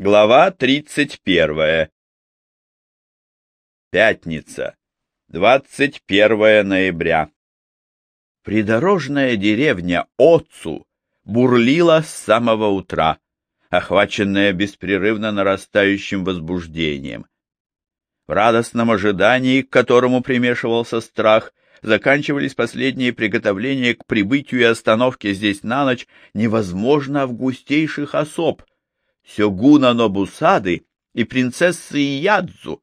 Глава 31. Пятница. 21 ноября. Придорожная деревня Отцу бурлила с самого утра, охваченная беспрерывно нарастающим возбуждением. В радостном ожидании, к которому примешивался страх, заканчивались последние приготовления к прибытию и остановке здесь на ночь невозможно августейших особ — Сёгуна Нобусады и принцессы Ядзу.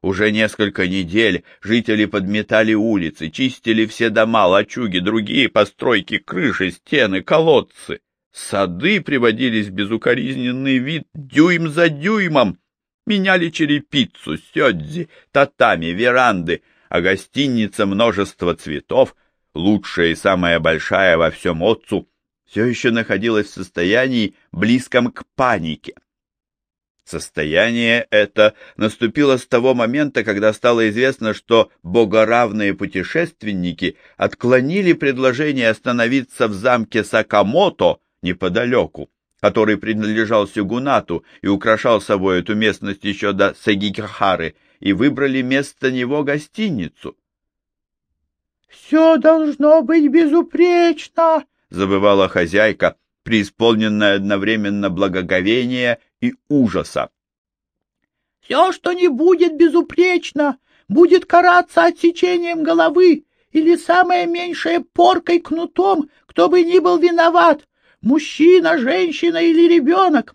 Уже несколько недель жители подметали улицы, чистили все дома, лачуги, другие постройки, крыши, стены, колодцы. Сады приводились в безукоризненный вид дюйм за дюймом. Меняли черепицу, сёдзи, татами, веранды, а гостиница множество цветов, лучшая и самая большая во всем отцу, все еще находилась в состоянии, близком к панике. Состояние это наступило с того момента, когда стало известно, что богоравные путешественники отклонили предложение остановиться в замке Сакамото неподалеку, который принадлежал Сюгунату и украшал собой эту местность еще до Сагикахары, и выбрали вместо него гостиницу. — Все должно быть безупречно, забывала хозяйка, преисполненная одновременно благоговения и ужаса. «Все, что не будет безупречно, будет караться отсечением головы или самое меньшее поркой кнутом, кто бы ни был виноват, мужчина, женщина или ребенок.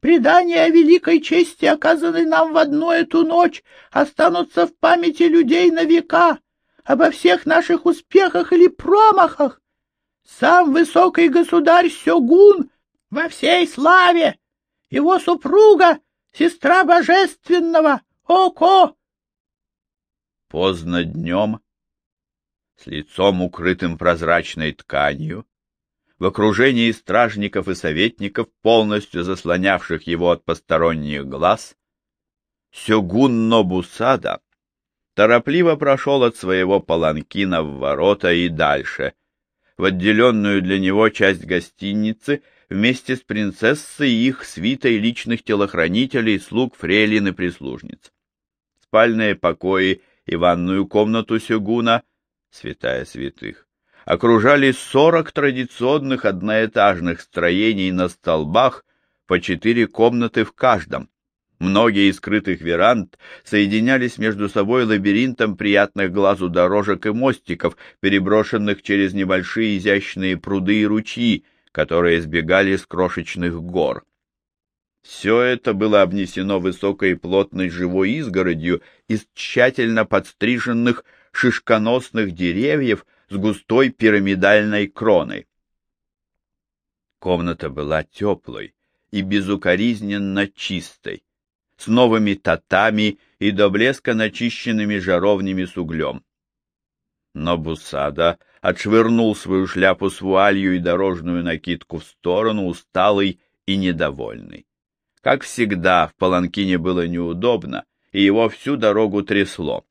Предания о великой чести, оказанной нам в одну эту ночь, останутся в памяти людей на века. Обо всех наших успехах или промахах сам высокий государь Сёгун во всей славе, его супруга, сестра божественного, Око. Поздно днем, с лицом укрытым прозрачной тканью, в окружении стражников и советников, полностью заслонявших его от посторонних глаз, Сёгун Нобусада торопливо прошел от своего паланкина в ворота и дальше, в отделенную для него часть гостиницы вместе с принцессой и их свитой личных телохранителей, слуг, фрейлин и прислужниц. Спальные покои и ванную комнату Сёгуна, святая святых, окружали сорок традиционных одноэтажных строений на столбах, по четыре комнаты в каждом, Многие из скрытых веранд соединялись между собой лабиринтом приятных глазу дорожек и мостиков, переброшенных через небольшие изящные пруды и ручьи, которые сбегали с крошечных гор. Все это было обнесено высокой плотной живой изгородью из тщательно подстриженных шишконосных деревьев с густой пирамидальной кроной. Комната была теплой и безукоризненно чистой с новыми татами и до блеска начищенными жаровнями с углем. Но Бусада отшвырнул свою шляпу с вуалью и дорожную накидку в сторону, усталый и недовольный. Как всегда, в Паланкине было неудобно, и его всю дорогу трясло.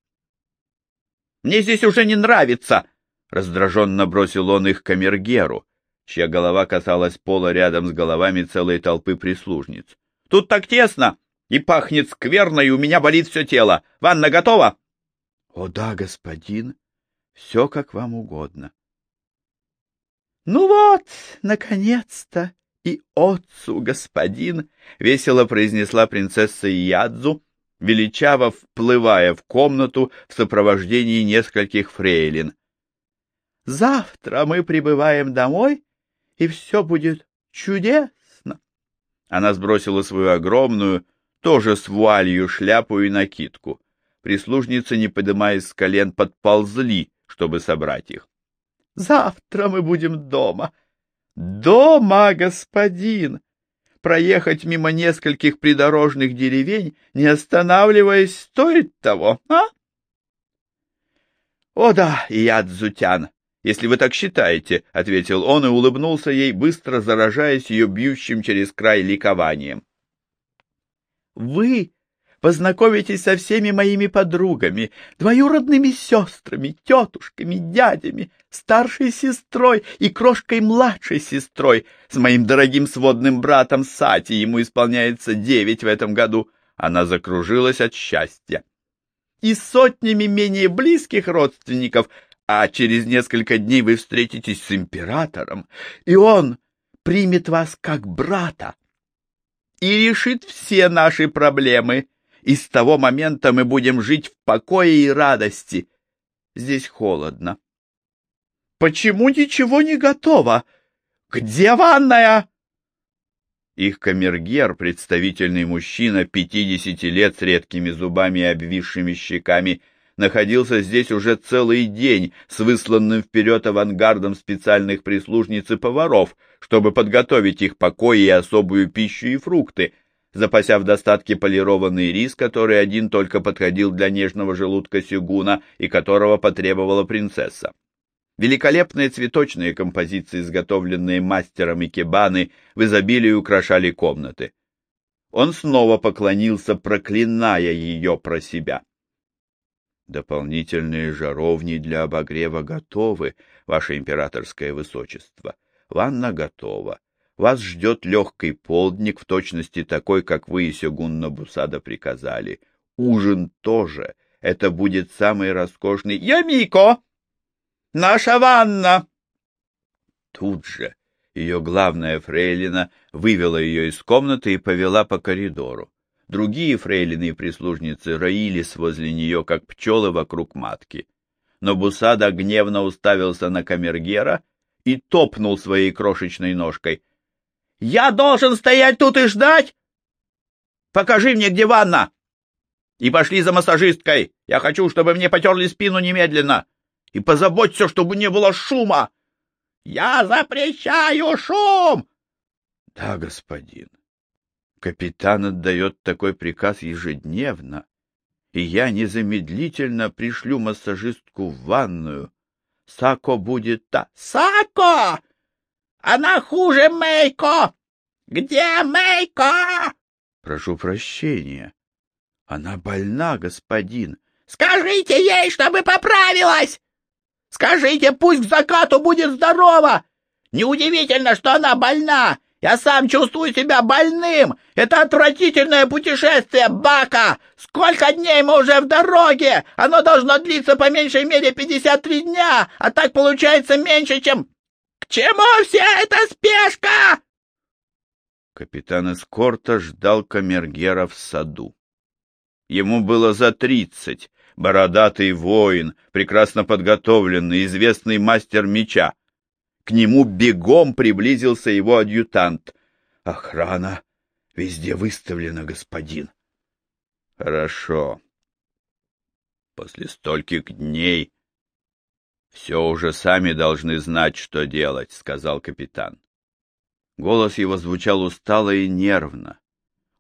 «Мне здесь уже не нравится!» — раздраженно бросил он их камергеру, чья голова касалась пола рядом с головами целой толпы прислужниц. «Тут так тесно! И пахнет скверно, и у меня болит все тело. Ванна готова? — О да, господин, все как вам угодно. — Ну вот, наконец-то, и отцу, господин, — весело произнесла принцесса Ядзу, величаво вплывая в комнату в сопровождении нескольких фрейлин. — Завтра мы прибываем домой, и все будет чудесно. Она сбросила свою огромную, тоже с вуалью, шляпу и накидку. Прислужницы, не поднимаясь с колен, подползли, чтобы собрать их. — Завтра мы будем дома. — Дома, господин! Проехать мимо нескольких придорожных деревень, не останавливаясь, стоит того, а? — О да, Ядзутян, если вы так считаете, — ответил он и улыбнулся ей, быстро заражаясь ее бьющим через край ликованием. Вы познакомитесь со всеми моими подругами, двоюродными сестрами, тетушками, дядями, старшей сестрой и крошкой-младшей сестрой, с моим дорогим сводным братом Сати, ему исполняется девять в этом году. Она закружилась от счастья. И сотнями менее близких родственников, а через несколько дней вы встретитесь с императором, и он примет вас как брата и решит все наши проблемы. И с того момента мы будем жить в покое и радости. Здесь холодно. Почему ничего не готово? Где ванная? Их камергер, представительный мужчина, пятидесяти лет с редкими зубами и обвисшими щеками, находился здесь уже целый день с высланным вперед авангардом специальных прислужниц и поваров, чтобы подготовить их покой и особую пищу и фрукты, запася в достатке полированный рис, который один только подходил для нежного желудка сюгуна и которого потребовала принцесса. Великолепные цветочные композиции, изготовленные мастером икебаны, в изобилии украшали комнаты. Он снова поклонился, проклиная ее про себя. Дополнительные жаровни для обогрева готовы, ваше императорское высочество. Ванна готова. Вас ждет легкий полдник, в точности такой, как вы и Сёгун Набусада приказали. Ужин тоже. Это будет самый роскошный... Ямико! Наша ванна! Тут же ее главная фрейлина вывела ее из комнаты и повела по коридору. Другие фрейлины и прислужницы роились возле нее, как пчелы вокруг матки. Но Бусада гневно уставился на камергера и топнул своей крошечной ножкой. — Я должен стоять тут и ждать? Покажи мне, где ванна! И пошли за массажисткой. Я хочу, чтобы мне потерли спину немедленно. И позаботься, чтобы не было шума. Я запрещаю шум! Да, господин. Капитан отдает такой приказ ежедневно, и я незамедлительно пришлю массажистку в ванную. Сако будет та... Сако! Она хуже Мейко! Где Мейко? Прошу прощения. Она больна, господин. Скажите ей, чтобы поправилась! Скажите, пусть к закату будет здорова! Неудивительно, что она больна! Я сам чувствую себя больным! Это отвратительное путешествие, Бака! Сколько дней мы уже в дороге? Оно должно длиться по меньшей мере 53 дня, а так получается меньше, чем... К чему вся эта спешка?» Капитан эскорта ждал камергера в саду. Ему было за тридцать, бородатый воин, прекрасно подготовленный, известный мастер меча. К нему бегом приблизился его адъютант. Охрана везде выставлена, господин. Хорошо. После стольких дней все уже сами должны знать, что делать, сказал капитан. Голос его звучал устало и нервно.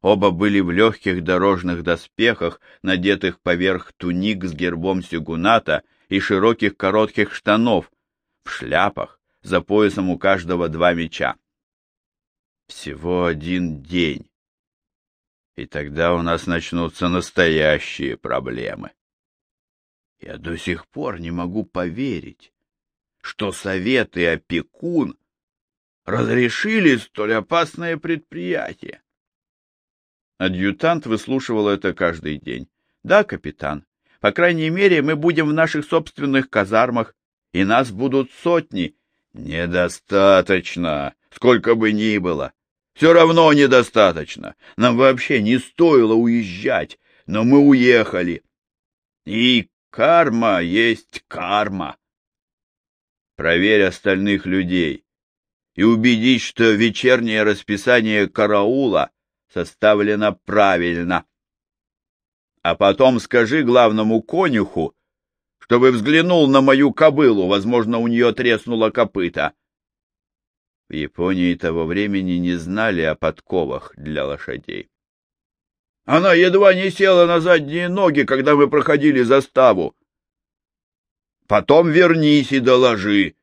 Оба были в легких дорожных доспехах, надетых поверх туник с гербом сюгуната и широких коротких штанов, в шляпах, за поясом у каждого два меча. Всего один день. И тогда у нас начнутся настоящие проблемы. Я до сих пор не могу поверить, что совет и опекун разрешили столь опасное предприятие. Адъютант выслушивал это каждый день. Да, капитан, по крайней мере, мы будем в наших собственных казармах, и нас будут сотни, Недостаточно, сколько бы ни было. Все равно недостаточно. Нам вообще не стоило уезжать, но мы уехали. И карма есть карма. Проверь остальных людей и убедись, что вечернее расписание караула составлено правильно. А потом скажи главному конюху, чтобы взглянул на мою кобылу, возможно, у нее треснуло копыта. В Японии того времени не знали о подковах для лошадей. Она едва не села на задние ноги, когда мы проходили заставу. Потом вернись и доложи.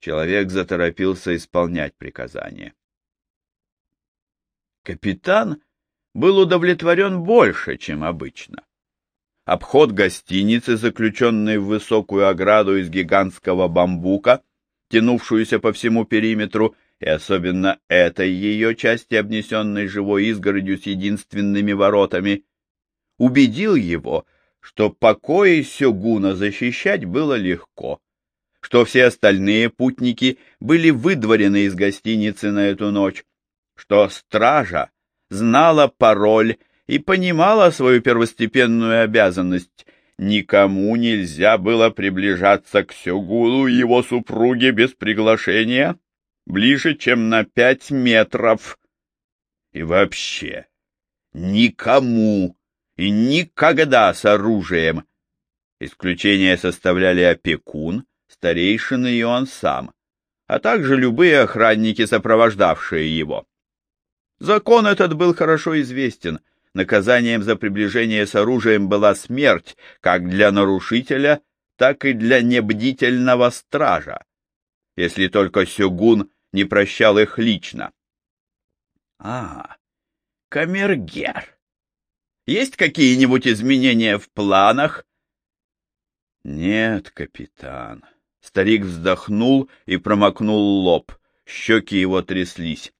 Человек заторопился исполнять приказание. Капитан был удовлетворен больше, чем обычно. Обход гостиницы, заключенной в высокую ограду из гигантского бамбука, тянувшуюся по всему периметру, и особенно этой ее части, обнесенной живой изгородью с единственными воротами, убедил его, что покои Сёгуна защищать было легко, что все остальные путники были выдворены из гостиницы на эту ночь, что стража знала пароль и понимала свою первостепенную обязанность. Никому нельзя было приближаться к Сёгулу и его супруге без приглашения ближе, чем на пять метров. И вообще, никому и никогда с оружием. Исключение составляли опекун, старейшины и он сам, а также любые охранники, сопровождавшие его. Закон этот был хорошо известен. Наказанием за приближение с оружием была смерть как для нарушителя, так и для небдительного стража, если только Сёгун не прощал их лично. — А, камергер, есть какие-нибудь изменения в планах? — Нет, капитан. Старик вздохнул и промокнул лоб. Щеки его тряслись.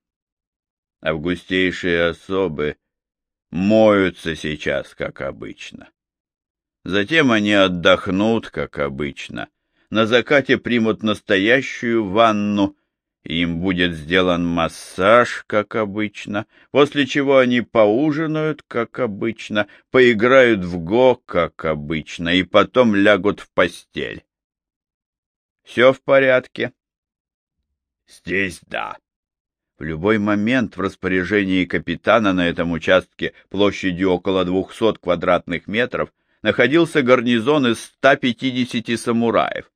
Августейшие особы моются сейчас, как обычно. Затем они отдохнут, как обычно. На закате примут настоящую ванну им будет сделан массаж, как обычно, после чего они поужинают, как обычно, поиграют в го, как обычно, и потом лягут в постель. Все в порядке? Здесь да. В любой момент в распоряжении капитана на этом участке площадью около 200 квадратных метров находился гарнизон из 150 самураев.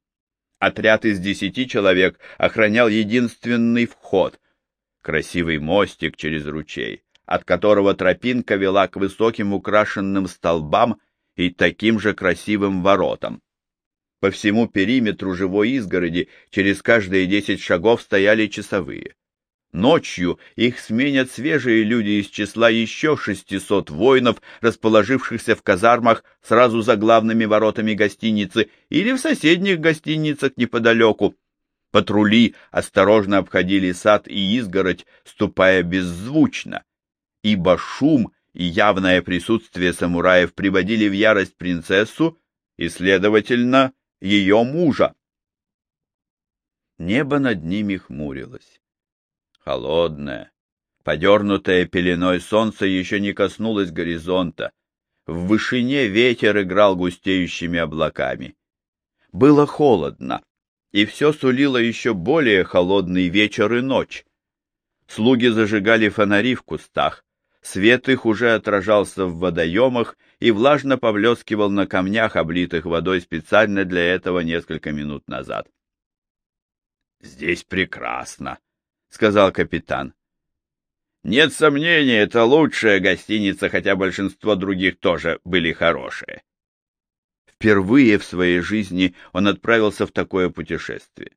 Отряд из десяти человек охранял единственный вход — красивый мостик через ручей, от которого тропинка вела к высоким украшенным столбам и таким же красивым воротам. По всему периметру живой изгороди через каждые десять шагов стояли часовые. Ночью их сменят свежие люди из числа еще шестисот воинов, расположившихся в казармах сразу за главными воротами гостиницы или в соседних гостиницах неподалеку. Патрули осторожно обходили сад и изгородь, ступая беззвучно, ибо шум и явное присутствие самураев приводили в ярость принцессу и, следовательно, ее мужа. Небо над ними хмурилось холодное. Подернутое пеленой солнце еще не коснулось горизонта. В вышине ветер играл густеющими облаками. Было холодно, и все сулило еще более холодный вечер и ночь. Слуги зажигали фонари в кустах, свет их уже отражался в водоемах и влажно повлескивал на камнях, облитых водой специально для этого несколько минут назад. «Здесь прекрасно», сказал капитан. Нет сомнений, это лучшая гостиница, хотя большинство других тоже были хорошие. Впервые в своей жизни он отправился в такое путешествие.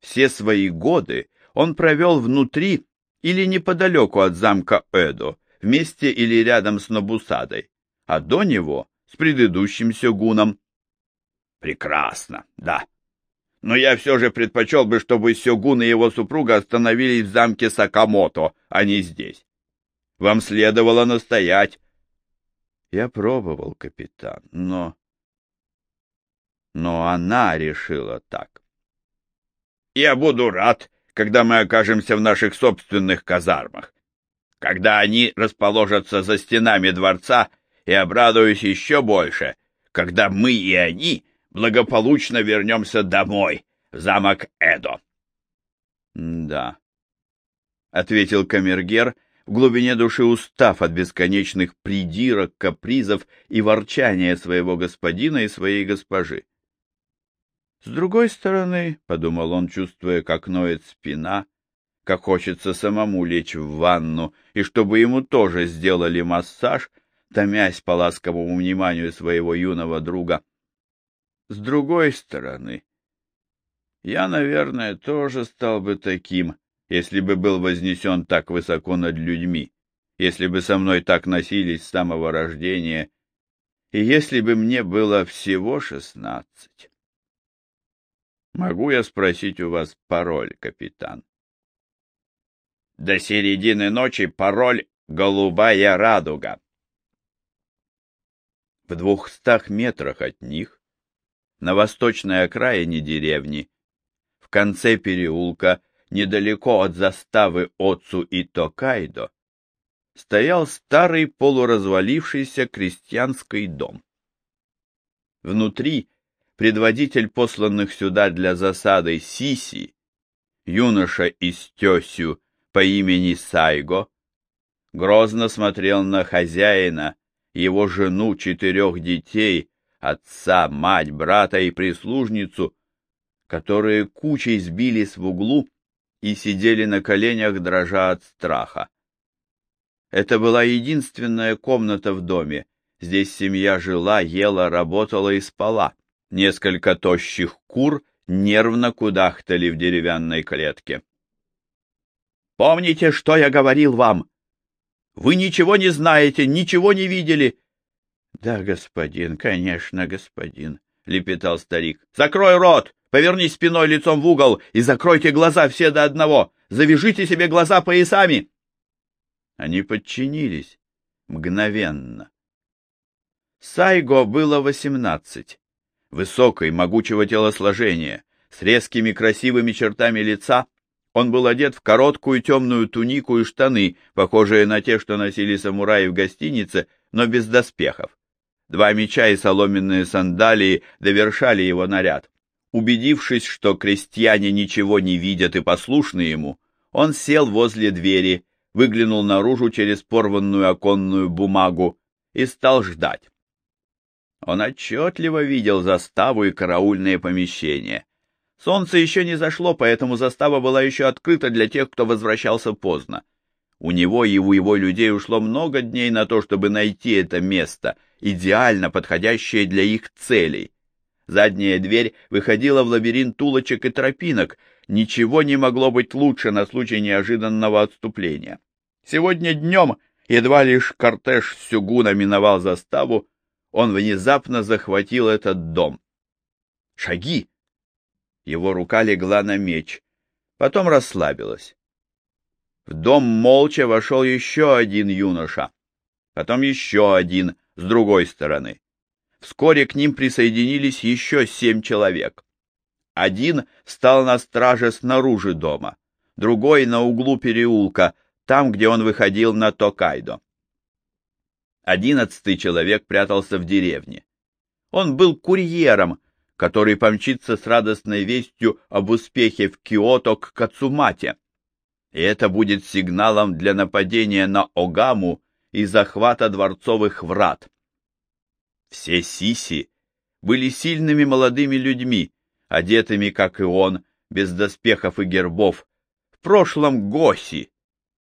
Все свои годы он провел внутри или неподалеку от замка Эдо, вместе или рядом с Нобусадой, а до него с предыдущим сёгуном. Прекрасно, да, но я все же предпочел бы, чтобы Сёгун и его супруга остановились в замке Сакамото, а не здесь. Вам следовало настоять. Я пробовал, капитан, но... Но она решила так. Я буду рад, когда мы окажемся в наших собственных казармах. Когда они расположатся за стенами дворца, и обрадуюсь еще больше, когда мы и они благополучно вернемся домой, в замок Эдо. — Да, — ответил камергер, в глубине души устав от бесконечных придирок, капризов и ворчания своего господина и своей госпожи. С другой стороны, — подумал он, чувствуя, как ноет спина, как хочется самому лечь в ванну, и чтобы ему тоже сделали массаж, томясь по ласковому вниманию своего юного друга, с другой стороны, я, наверное, тоже стал бы таким, если бы был вознесен так высоко над людьми, если бы со мной так носились с самого рождения, и если бы мне было всего шестнадцать. Могу я спросить у вас пароль, капитан? До середины ночи пароль «Голубая радуга». В двухстах метрах от них, на восточной окраине деревни, в конце переулка, недалеко от заставы Отцу и Токайдо, стоял старый полуразвалившийся крестьянский дом. Внутри предводитель посланных сюда для засады Сиси, юноша из Тесю по имени Сайго, грозно смотрел на хозяина, его жену, четырех детей, отца, мать, брата и прислужницу, которые кучей сбились в углу и сидели на коленях, дрожа от страха. Это была единственная комната в доме. Здесь семья жила, ела, работала и спала. Несколько тощих кур нервно кудахтали в деревянной клетке. «Помните, что я говорил вам? Вы ничего не знаете, ничего не видели!» «Да, господин, конечно, господин», — лепетал старик. «Закрой рот! Повернись спиной лицом в угол и закройте глаза все до одного! Завяжите себе глаза поясами!» Они подчинились мгновенно. Сайго было восемнадцать. Высокой, могучего телосложения, с резкими красивыми чертами лица, он был одет в короткую темную тунику и штаны, похожие на те, что носили самураи в гостинице, но без доспехов. Два меча и соломенные сандалии довершали его наряд. Убедившись, что крестьяне ничего не видят и послушны ему, он сел возле двери выглянул наружу через порванную оконную бумагу и стал ждать. Он отчетливо видел заставу и караульные помещения. Солнце еще не зашло, поэтому застава была еще открыта для тех, кто возвращался поздно. У него и у его людей ушло много дней на то, чтобы найти это место, идеально подходящее для их целей. Задняя дверь выходила в лабиринт улочек и тропинок, ничего не могло быть лучше на случай неожиданного отступления. Сегодня днем, едва лишь кортеж Сюгуна миновал заставу, он внезапно захватил этот дом. Шаги! Его рука легла на меч, потом расслабилась. В дом молча вошел еще один юноша, потом еще один с другой стороны. Вскоре к ним присоединились еще семь человек. Один стал на страже снаружи дома, другой на углу переулка, там, где он выходил на Токайдо. Одиннадцатый человек прятался в деревне. Он был курьером, который помчится с радостной вестью об успехе в Киото к Кацумате. И это будет сигналом для нападения на Огаму и захвата дворцовых врат. Все сиси были сильными молодыми людьми, одетыми, как и он, без доспехов и гербов, в прошлом госи,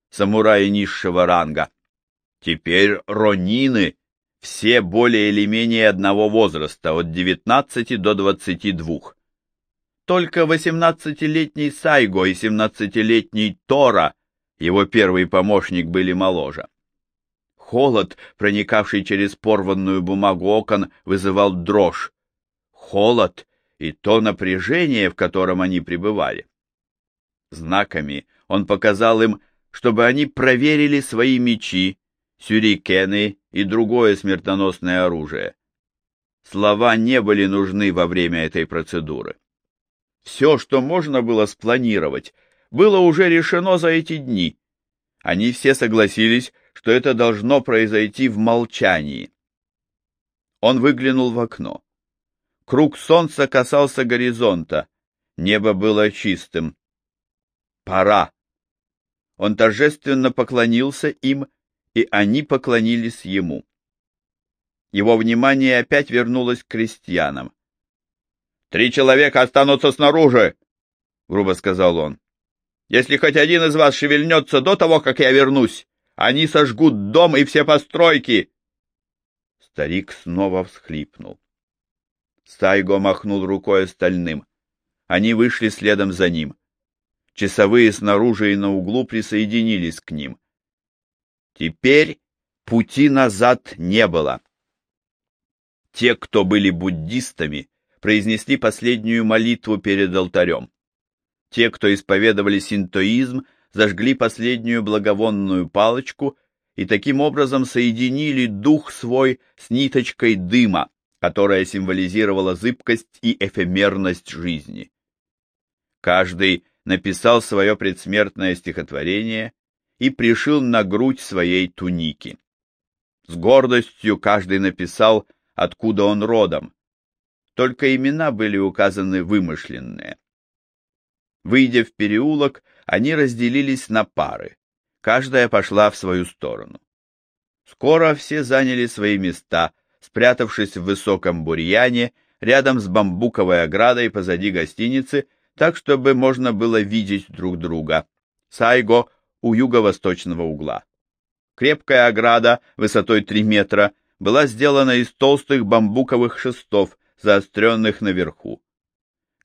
самураи низшего ранга. Теперь ронины, все более или менее одного возраста, от 19 до 22. Только 18-летний Сайго и 17-летний Тора, его первый помощник, были моложе. Холод, проникавший через порванную бумагу окон, вызывал дрожь. Холод и то напряжение, в котором они пребывали. Знаками он показал им, чтобы они проверили свои мечи, сюрикены и другое смертоносное оружие. Слова не были нужны во время этой процедуры. Все, что можно было спланировать, было уже решено за эти дни. Они все согласились, что это должно произойти в молчании. Он выглянул в окно. Круг солнца касался горизонта. Небо было чистым. Пора. Он торжественно поклонился им, и они поклонились ему. Его внимание опять вернулось к крестьянам. «Три человека останутся снаружи!» — грубо сказал он. «Если хоть один из вас шевельнется до того, как я вернусь, они сожгут дом и все постройки!» Старик снова всхлипнул. Сайго махнул рукой остальным. Они вышли следом за ним. Часовые снаружи и на углу присоединились к ним. Теперь пути назад не было. Те, кто были буддистами, произнесли последнюю молитву перед алтарем. Те, кто исповедовали синтоизм, зажгли последнюю благовонную палочку и таким образом соединили дух свой с ниточкой дыма, которая символизировала зыбкость и эфемерность жизни. Каждый написал свое предсмертное стихотворение и пришил на грудь своей туники. С гордостью каждый написал, откуда он родом. Только имена были указаны вымышленные. Выйдя в переулок, они разделились на пары. Каждая пошла в свою сторону. Скоро все заняли свои места, спрятавшись в высоком бурьяне, рядом с бамбуковой оградой позади гостиницы, так, чтобы можно было видеть друг друга. Сайго у юго-восточного угла. Крепкая ограда высотой 3 метра была сделана из толстых бамбуковых шестов, заостренных наверху.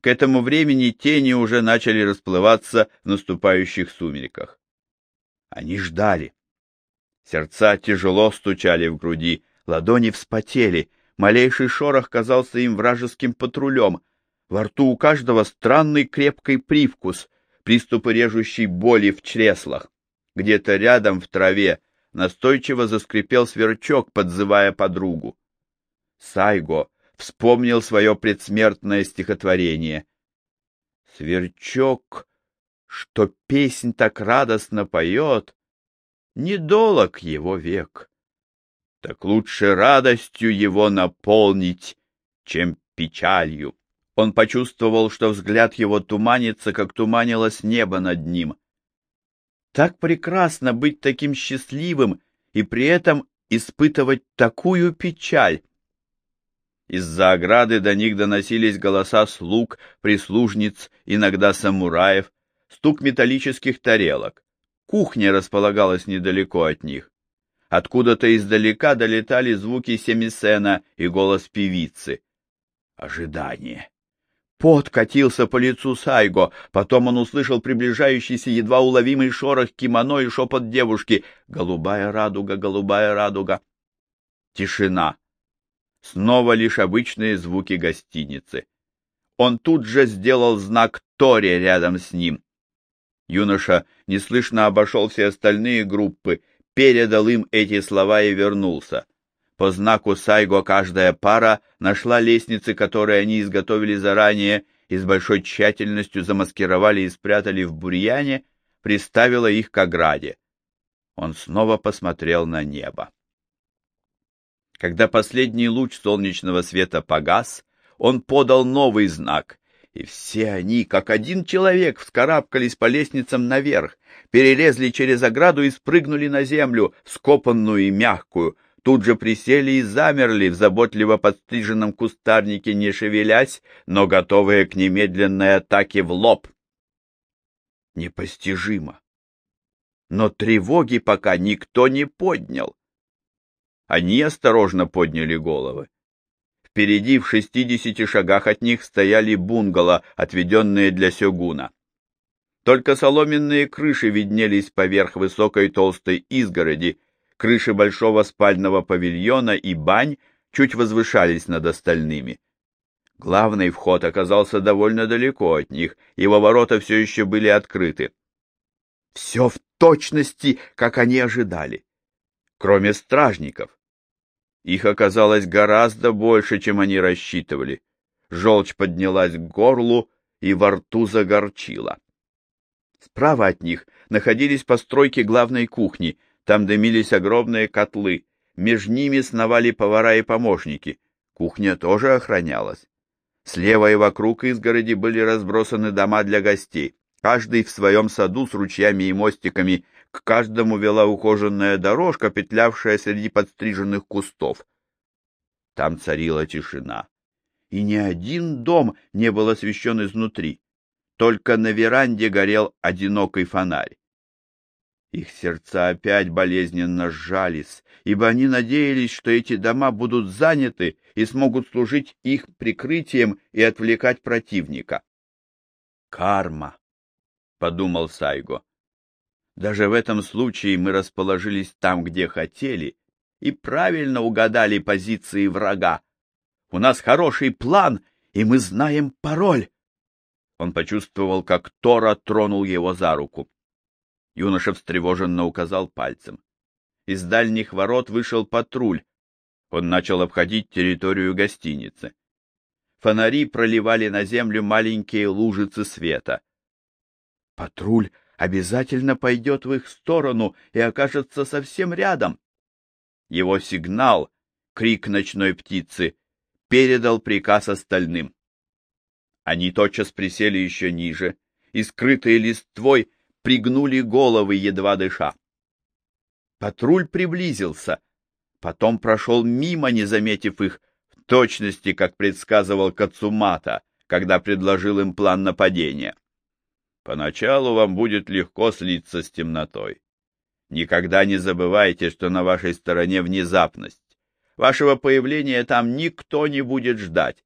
К этому времени тени уже начали расплываться в наступающих сумерках. Они ждали. Сердца тяжело стучали в груди, ладони вспотели, малейший шорох казался им вражеским патрулем. Во рту у каждого странный крепкий привкус, приступы режущей боли в чреслах. Где-то рядом в траве настойчиво заскрипел сверчок, подзывая подругу. Сайго вспомнил свое предсмертное стихотворение. Сверчок, что песнь так радостно поет, недолог его век. Так лучше радостью его наполнить, чем печалью. Он почувствовал, что взгляд его туманится, как туманилось небо над ним. Так прекрасно быть таким счастливым и при этом испытывать такую печаль. Из-за ограды до них доносились голоса слуг, прислужниц, иногда самураев, стук металлических тарелок. Кухня располагалась недалеко от них. Откуда-то издалека долетали звуки семисена и голос певицы. Ожидание. Пот катился по лицу Сайго, потом он услышал приближающийся едва уловимый шорох кимоно и шепот девушки «Голубая радуга, голубая радуга». Тишина. Снова лишь обычные звуки гостиницы. Он тут же сделал знак Тори рядом с ним. Юноша неслышно обошел все остальные группы, передал им эти слова и вернулся. По знаку Сайго каждая пара нашла лестницы, которые они изготовили заранее и с большой тщательностью замаскировали и спрятали в бурьяне, приставила их к ограде. Он снова посмотрел на небо. Когда последний луч солнечного света погас, он подал новый знак, и все они, как один человек, вскарабкались по лестницам наверх, перелезли через ограду и спрыгнули на землю, скопанную и мягкую, тут же присели и замерли в заботливо подстриженном кустарнике, не шевелясь, но готовые к немедленной атаке в лоб. Непостижимо. Но тревоги пока никто не поднял. Они осторожно подняли головы. Впереди, в шестидесяти шагах от них, стояли бунгало, отведенные для сёгуна. Только соломенные крыши виднелись поверх высокой толстой изгороди, крыши большого спального павильона и бань чуть возвышались над остальными. Главный вход оказался довольно далеко от них, его ворота все еще были открыты. Все в точности, как они ожидали, кроме стражников. Их оказалось гораздо больше, чем они рассчитывали. Желчь поднялась к горлу и во рту загорчила. Справа от них находились постройки главной кухни, там дымились огромные котлы, между ними сновали повара и помощники. Кухня тоже охранялась. Слева и вокруг изгороди были разбросаны дома для гостей, каждый в своем саду с ручьями и мостиками, к каждому вела ухоженная дорожка, петлявшая среди подстриженных кустов. Там царила тишина, и ни один дом не был освещен изнутри, только на веранде горел одинокий фонарь. Их сердца опять болезненно сжались, ибо они надеялись, что эти дома будут заняты и смогут служить их прикрытием и отвлекать противника. «Карма», — подумал Сайго. Даже в этом случае мы расположились там, где хотели, и правильно угадали позиции врага. У нас хороший план, и мы знаем пароль. Он почувствовал, как Тора тронул его за руку. Юноша встревоженно указал пальцем. Из дальних ворот вышел патруль. Он начал обходить территорию гостиницы. Фонари проливали на землю маленькие лужицы света. Патруль обязательно пойдет в их сторону и окажется совсем рядом. Его сигнал, крик ночной птицы, передал приказ остальным. Они тотчас присели еще ниже и, скрытые листвой, пригнули головы, едва дыша. Патруль приблизился, потом прошел мимо, не заметив их, в точности, как предсказывал Кацумата, когда предложил им план нападения. Поначалу вам будет легко слиться с темнотой. Никогда не забывайте, что на вашей стороне внезапность. Вашего появления там никто не будет ждать.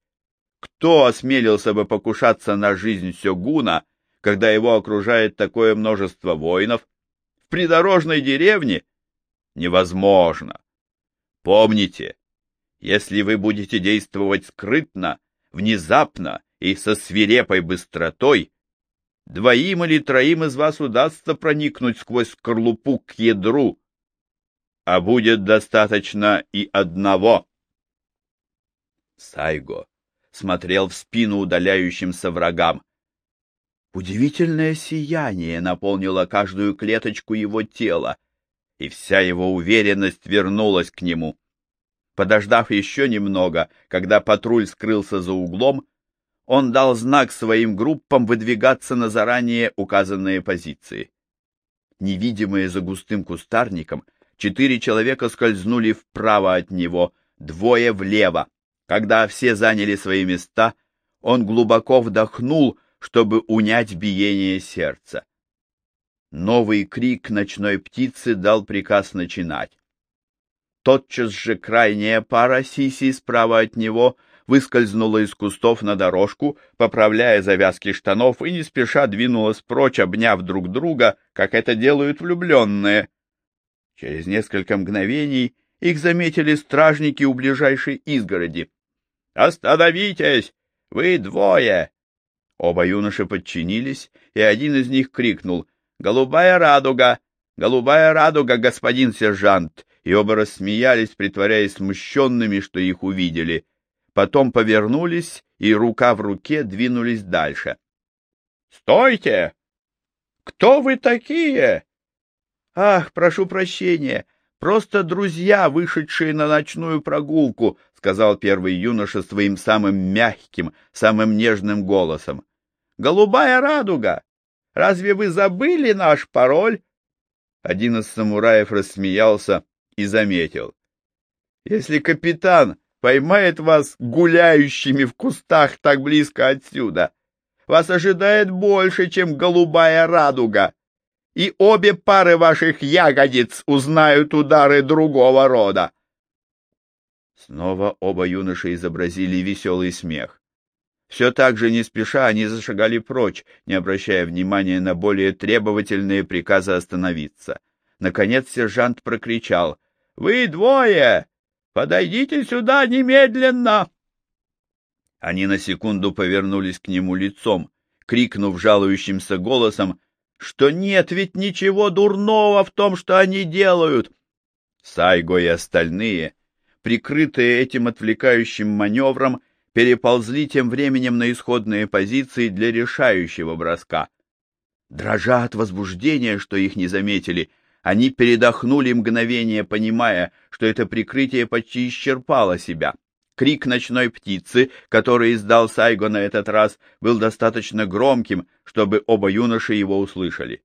Кто осмелился бы покушаться на жизнь Сёгуна, когда его окружает такое множество воинов? В придорожной деревне? Невозможно. Помните, если вы будете действовать скрытно, внезапно и со свирепой быстротой, двоим или троим из вас удастся проникнуть сквозь скорлупу к ядру, а будет достаточно и одного. Сайго смотрел в спину удаляющимся врагам. Удивительное сияние наполнило каждую клеточку его тела, и вся его уверенность вернулась к нему. Подождав еще немного, когда патруль скрылся за углом, он дал знак своим группам выдвигаться на заранее указанные позиции. Невидимые за густым кустарником, Четыре человека скользнули вправо от него, двое влево. Когда все заняли свои места, он глубоко вдохнул, чтобы унять биение сердца. Новый крик ночной птицы дал приказ начинать. Тотчас же крайняя пара сиси справа от него выскользнула из кустов на дорожку, поправляя завязки штанов, и не спеша двинулась прочь, обняв друг друга, как это делают влюбленные. Через несколько мгновений их заметили стражники у ближайшей изгороди. «Остановитесь! Вы двое!» Оба юноши подчинились, и один из них крикнул «Голубая радуга! Голубая радуга, господин сержант!» И оба рассмеялись, притворяясь смущенными, что их увидели. Потом повернулись и рука в руке двинулись дальше. «Стойте! Кто вы такие?» «Ах, прошу прощения, просто друзья, вышедшие на ночную прогулку», — сказал первый юноша своим самым мягким, самым нежным голосом. «Голубая радуга! Разве вы забыли наш пароль?» Один из самураев рассмеялся и заметил. «Если капитан поймает вас гуляющими в кустах так близко отсюда, вас ожидает больше, чем голубая радуга и обе пары ваших ягодиц узнают удары другого рода. Снова оба юноши изобразили веселый смех. Все так же не спеша они зашагали прочь, не обращая внимания на более требовательные приказы остановиться. Наконец сержант прокричал «Вы двое! Подойдите сюда немедленно!» Они на секунду повернулись к нему лицом, крикнув жалующимся голосом что нет ведь ничего дурного в том, что они делают. Сайго и остальные, прикрытые этим отвлекающим маневром, переползли тем временем на исходные позиции для решающего броска. Дрожа от возбуждения, что их не заметили, они передохнули мгновение, понимая, что это прикрытие почти исчерпало себя. Крик ночной птицы, который издал Сайго на этот раз, был достаточно громким, чтобы оба юноши его услышали.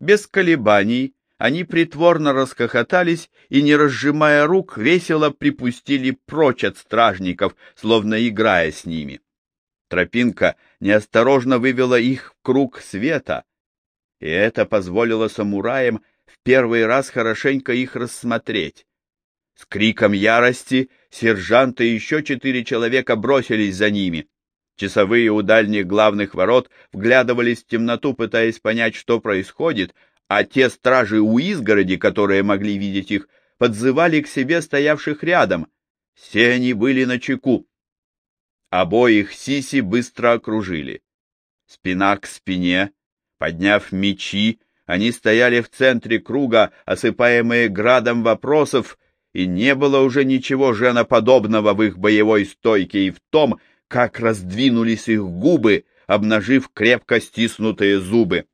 Без колебаний они притворно расхохотались и, не разжимая рук, весело припустили прочь от стражников, словно играя с ними. Тропинка неосторожно вывела их в круг света, и это позволило самураям в первый раз хорошенько их рассмотреть. С криком ярости сержант и еще четыре человека бросились за ними. Часовые у дальних главных ворот вглядывались в темноту, пытаясь понять, что происходит, а те стражи у изгороди, которые могли видеть их, подзывали к себе стоявших рядом. Все они были на чеку. Обоих Сиси быстро окружили. Спина к спине, подняв мечи, они стояли в центре круга, осыпаемые градом вопросов, и не было уже ничего женоподобного в их боевой стойке и в том, как раздвинулись их губы, обнажив крепко стиснутые зубы.